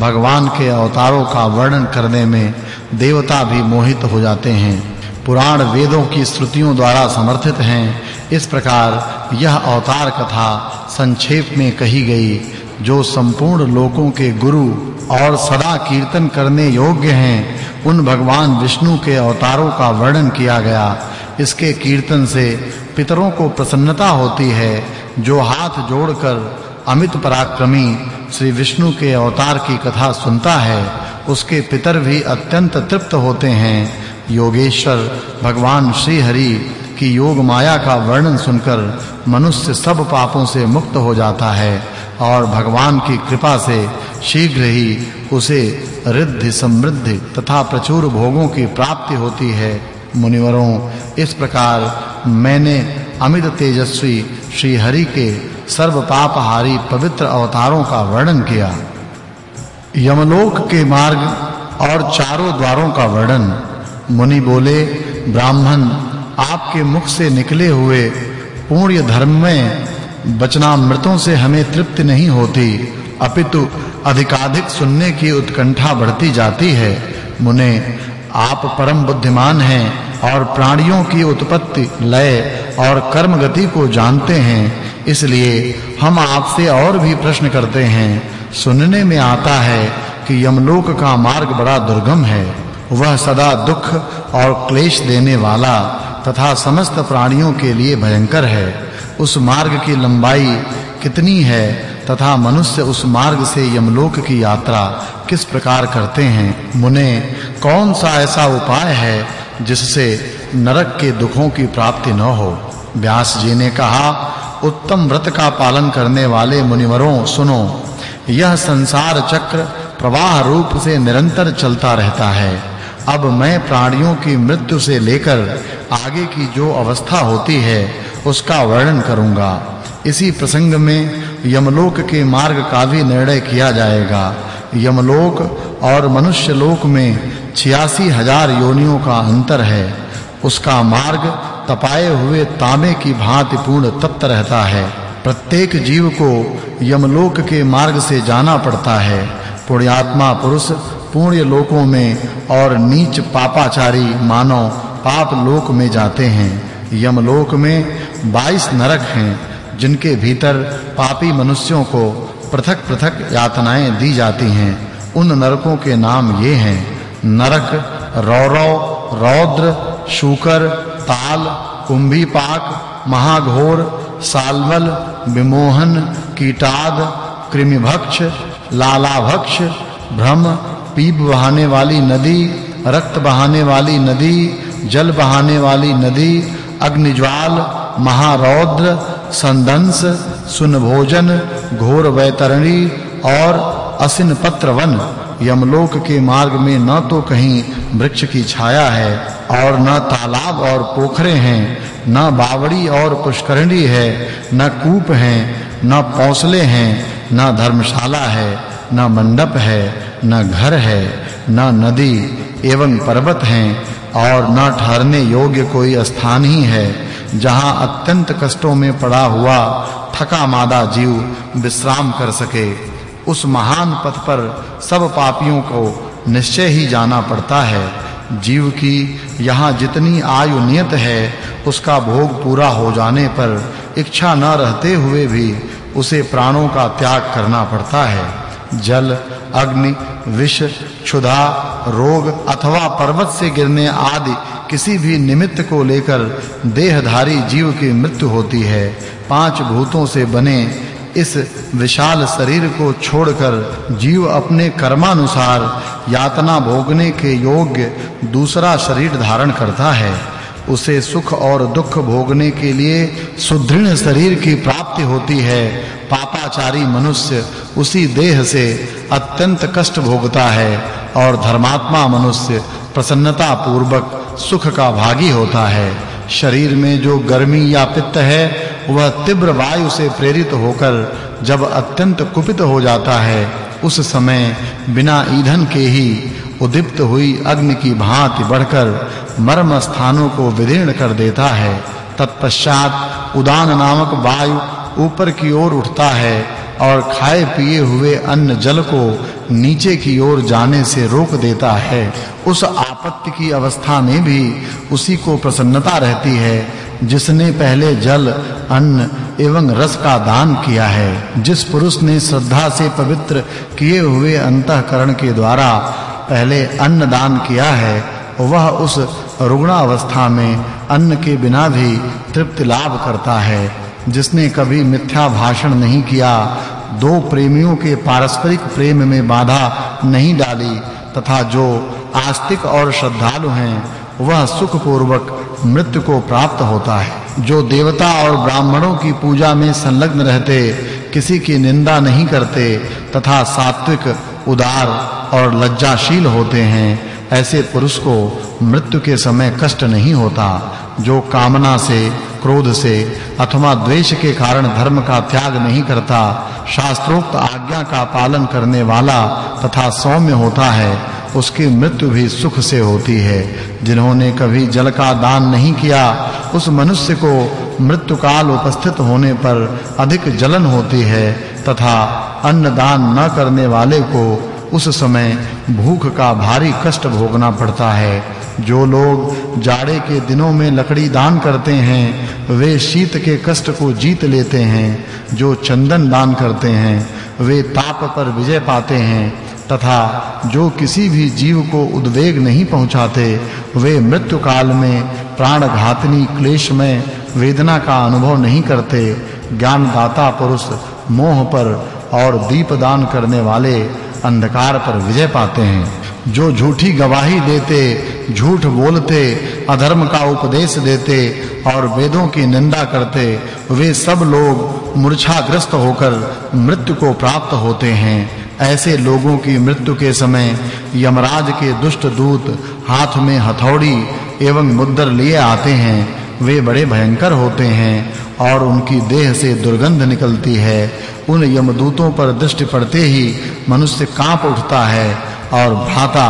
भगवान के अवतारों का वर्णन करने में देवता भी मोहित हो जाते हैं। पुराण वेदों की श्रुतियों द्वारा समर्थित हैं। इस प्रकार यह अवतार कथा संक्षेप में कही गई, जो संपूर्ण लोकों के गुरु और सदा कीर्तन करने योग्य हैं, उन भगवान विष्णु के अवतारों का वर्णन किया गया। इसके कीर्तन से पितरों को प्रसन्नता होती है, जो हाथ जोड़कर अमित पराक्रमी श्री विष्णु के अवतार की कथा सुनता है, उसके पितर भी अत्यंत तृप्त होते हैं। योगेश्वर, भगवान श्री हरि की योग माया का वर्णन सुनकर मनुष्य सब पापों से मुक्त हो जाता है और भगवान की कृपा से शीघ्र ही उसे रिद्धि समृद्धि तथा प्रचुर भोगों की प्राप्ति होती है। मुनिवरों, इस प्रकार मैंने अमित तेजस्वी श्री हरि के सर्व पापहारी पवित्र अवतारों का वर्णन किया। यमलोक के मार्ग और चारों द्वारों का वर्णन। मुनि बोले, ब्राह्मण, आपके मुख से निकले हुए पूर्ण धर्म में वचनामृतों से हमें तृप्ति नहीं होती, अपितु अधिकाधिक सुनने की उत्कंठा बढ़ती जाती है। मुने आप परम बुद्धिमान हैं और प्राणियों की उत्पत्ति, लय और कर्म गति को जानते हैं, इसलिए हम आपसे और भी प्रश्न करते हैं। सुनने में आता है कि यमलोक का मार्ग बड़ा दुर्गम है। वह सदा दुख और क्लेश देने वाला तथा समस्त प्राणियों के लिए भयंकर है। उस मार्ग की लंबाई कितनी है तथा मनुष्य उस मार्ग से यमलोक की यात्रा किस प्रकार करते हैं? मुने, कौन सा ऐसा उपाय है जिससे नरक के दुखों की प्राप्ति न हो? व्यास जी ने कहा, उत्तम व्रत का पालन करने वाले मुनिवरों, सुनो। यह संसार चक्र प्रवाह रूप से निरंतर चलता रहता है। अब मैं प्राणियों की मृत्यु से लेकर आगे की जो अवस्था होती है, उसका वर्णन करूँगा। इसी प्रसंग में यमलोक के मार्ग का भी निर्णय किया जाएगा। यमलोक और मनुष्य लोक में छियासी हज़ार योनियों का अंतर है। उसका मार्ग तपाए हुए तांबे की भांति पूर्ण तप्त रहता है। प्रत्येक जीव को यमलोक के मार्ग से जाना पड़ता है। पुण्यात्मा पुरुष पुण्य लोकों में और नीच पापाचारी मानव पाप लोक में जाते हैं। यमलोक में 22 नरक हैं। जिनके भीतर पापी मनुष्यों को पृथक-पृथक यातनाएँ दी जाती हैं, उन नरकों के नाम ये हैं, नरक, रौरव, रौद्र, शूकर, ताल, कुंभीपाक, महाघोर, सालवल, विमोहन, कीटाद, कृमिभक्ष, लालाभक्ष, भ्रम, पीप बहाने वाली नदी, रक्त बहाने वाली नदी, जल बहाने वाली नदी, अग्निज्वाल, महारौद्र संदंस सुनभोजन घोर वैतरणी और असिन पत्र वन यमलोक के मार्ग में न तो कहीं वृक्ष की छाया है और न तालाब और पोखरे हैं, न बावड़ी और पुष्करणी है, न कूप हैं, न पौसले हैं, न धर्मशाला है, न मंडप है, न घर है, न नदी एवं पर्वत हैं और न ठहरने योग्य कोई स्थान ही है। जहाँ अत्यंत कष्टों में पड़ा हुआ थका मादा जीव विश्राम कर सके, उस महान पथ पर सब पापियों को निश्चय ही जाना पड़ता है। जीव की यहाँ जितनी आयु नियत है, उसका भोग पूरा हो जाने पर इच्छा न रहते हुए भी उसे प्राणों का त्याग करना पड़ता है। जल, अग्नि, विष, क्षुधा, रोग अथवा पर्वत से गिरने आदि किसी भी निमित्त को लेकर देहधारी जीव की मृत्यु होती है। पाँच भूतों से बने इस विशाल शरीर को छोड़कर जीव अपने कर्मानुसार यातना भोगने के योग्य दूसरा शरीर धारण करता है। उसे सुख और दुख भोगने के लिए सुदृढ़ शरीर की प्राप्ति होती है। पापाचारी मनुष्य उसी देह से अत्यंत कष्ट भोगता है और धर्मात्मा मनुष्य प्रसन्नता पूर्वक सुख का भागी होता है। शरीर में जो गर्मी या पित्त है, वह तीव्र वायु से प्रेरित होकर जब अत्यंत कुपित हो जाता है, उस समय बिना ईंधन के ही उद्दीप्त हुई अग्नि की भांति बढ़कर मर्म स्थानों को विदीर्ण कर देता है। तत्पश्चात उदान नामक वायु ऊपर की ओर उठता है और खाए पिए हुए अन्न जल को नीचे की ओर जाने से रोक देता है। उस आपत्ति की अवस्था में भी उसी को प्रसन्नता रहती है, जिसने पहले जल, अन्न एवं रस का दान किया है। जिस पुरुष ने श्रद्धा से पवित्र किए हुए अंतःकरण के द्वारा पहले अन्न दान किया है, वह उस रुग्ण अवस्था में अन्न के बिना भी तृप्ति लाभ करता है। जिसने कभी मिथ्या भाषण नहीं किया, दो प्रेमियों के पारस्परिक प्रेम में बाधा नहीं डाली, तथा जो आस्तिक और श्रद्धालु हैं, वह सुख पूर्वक मृत्यु को प्राप्त होता है। जो देवता और ब्राह्मणों की पूजा में संलग्न रहते, किसी की निंदा नहीं करते, तथा सात्विक उदार और लज्जाशील होते हैं, ऐसे पुरुष को मृत्यु के समय कष्ट नहीं होता। जो कामना से, क्रोध से अथवा द्वेष के कारण धर्म का त्याग नहीं करता, शास्त्रोक्त आज्ञा का पालन करने वाला तथा सौम्य होता है, उसकी मृत्यु भी सुख से होती है। जिन्होंने कभी जल का दान नहीं किया, उस मनुष्य को मृत्यु काल उपस्थित होने पर अधिक जलन होती है तथा अन्न दान न करने वाले को उस समय भूख का भारी कष्ट भोगना पड़ता है। जो लोग जाड़े के दिनों में लकड़ी दान करते हैं, वे शीत के कष्ट को जीत लेते हैं। जो चंदन दान करते हैं, वे ताप पर विजय पाते हैं। तथा जो किसी भी जीव को उद्वेग नहीं पहुंचाते, वे मृत्यु काल में प्राण घातनी क्लेश में वेदना का अनुभव नहीं करते। ज्ञानदाता पुरुष मोह पर और दीप दान करने वाले अंधकार पर विजय पाते हैं। जो झूठी गवाही देते, झूठ बोलते, अधर्म का उपदेश देते और वेदों की निंदा करते, वे सब लोग मूर्छाग्रस्त होकर मृत्यु को प्राप्त होते हैं। ऐसे लोगों की मृत्यु के समय यमराज के दुष्ट दूत हाथ में हथौड़ी एवं मुद्दर लिए आते हैं। वे बड़े भयंकर होते हैं और उनकी देह से दुर्गंध निकलती है। उन यमदूतों पर दृष्टि पड़ते ही मनुष्य काँप उठता है और भ्राता,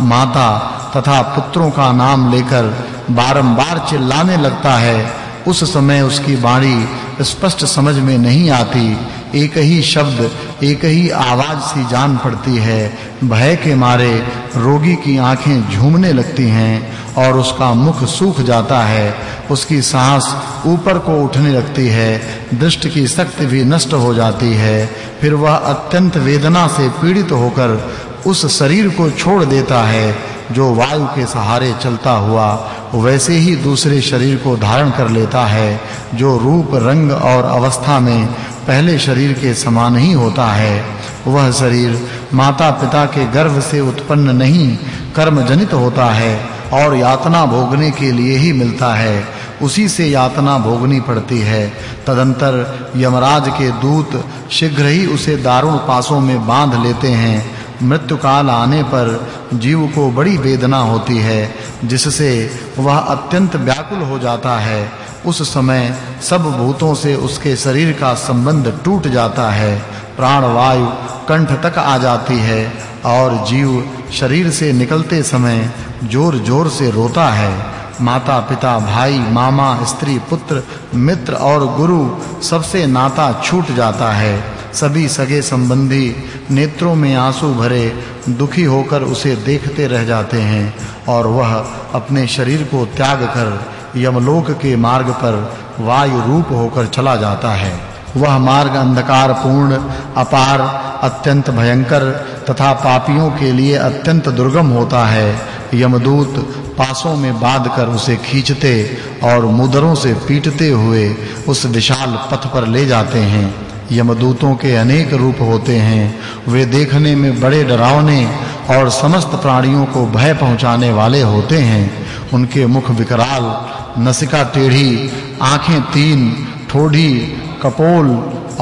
माता तथा पुत्रों का नाम लेकर बारंबार चिल्लाने लगता है। उस समय उसकी वाणी स्पष्ट समझ में नहीं आती। एक ही शब्द, एक ही आवाज़ सी जान पड़ती है। भय के मारे रोगी की आँखें झूमने लगती हैं और उसका मुख सूख जाता है। उसकी सांस ऊपर को उठने लगती है, दृष्टि की शक्ति भी नष्ट हो जाती है, फिर वह अत्यंत वेदना से पीड़ित होकर उस शरीर को छोड़ देता है, जो वायु के सहारे चलता हुआ वैसे ही दूसरे शरीर को धारण कर लेता है, जो रूप, रंग और अवस्था में पहले शरीर के समान ही होता है। वह शरीर माता-पिता के गर्भ से उत्पन्न नहीं कर्म जनित होता है। और यातना भोगने के लिए ही मिलता है। उसी से यातना भोगनी पड़ती है। तदंतर यमराज के दूत शीघ्र ही उसे दारुण पासों में बाँध लेते हैं। मृत्यु काल आने पर जीव को बड़ी वेदना होती है, जिससे वह अत्यंत व्याकुल हो जाता है। उस समय सब भूतों से उसके शरीर का संबंध टूट जाता है। प्राण वायु कंठ तक आ जाती है और जीव शरीर से निकलते समय जोर-जोर से रोता है। माता, पिता, भाई, मामा, स्त्री, पुत्र, मित्र और गुरु, सबसे नाता छूट जाता है। सभी सगे संबंधी नेत्रों में आँसू भरे, दुखी होकर उसे देखते रह जाते हैं और वह अपने शरीर को त्याग कर यमलोक के मार्ग पर वायु रूप होकर चला जाता है। वह मार्ग अंधकार पूर्ण अपार, अत्यंत भयंकर तथा पापियों के लिए अत्यंत दुर्गम होता है। यमदूत पासों में बाँध कर उसे खींचते और मुदरों से पीटते हुए उस विशाल पथ पर ले जाते हैं। यमदूतों के अनेक रूप होते हैं। वे देखने में बड़े डरावने और समस्त प्राणियों को भय पहुँचाने वाले होते हैं। उनके मुख विकराल, नसिका टेढ़ी, आँखें तीन ठोड़ी कपोल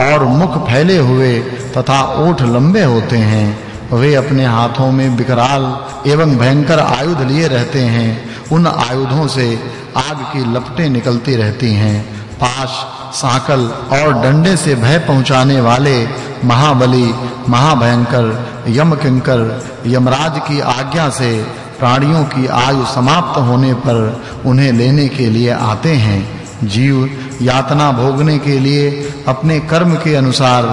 और मुख फैले हुए तथा ओठ लंबे होते हैं। वे अपने हाथों में विकराल एवं भयंकर आयुध लिए रहते हैं। उन आयुधों से आग की लपटें निकलती रहती हैं। पाश, साकल और डंडे से भय पहुँचाने वाले महाबली, महाभयंकर, यमकिंकर, यमराज की आज्ञा से प्राणियों की आयु समाप्त होने पर उन्हें लेने के लिए आते हैं। जीव यातना भोगने के लिए अपने कर्म के अनुसार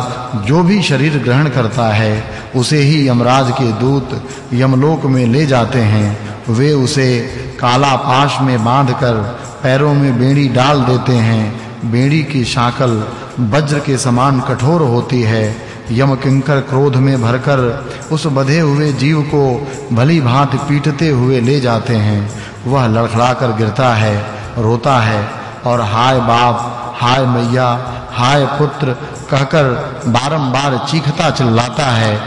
जो भी शरीर ग्रहण करता है, उसे ही यमराज के दूत यमलोक में ले जाते हैं। वे उसे काला पाश में बांधकर पैरों में बेड़ी डाल देते हैं। बेड़ी की शाकल वज्र के समान कठोर होती है। यम किंकर क्रोध में भरकर उस बधे हुए जीव को भली भांति पीटते हुए ले जाते हैं। वह लड़खड़ाकर गिरता है, रोता है। और हाय बाप हाय मैया हाय पुत्र कहकर बारंबार चीखता चिल्लाता है।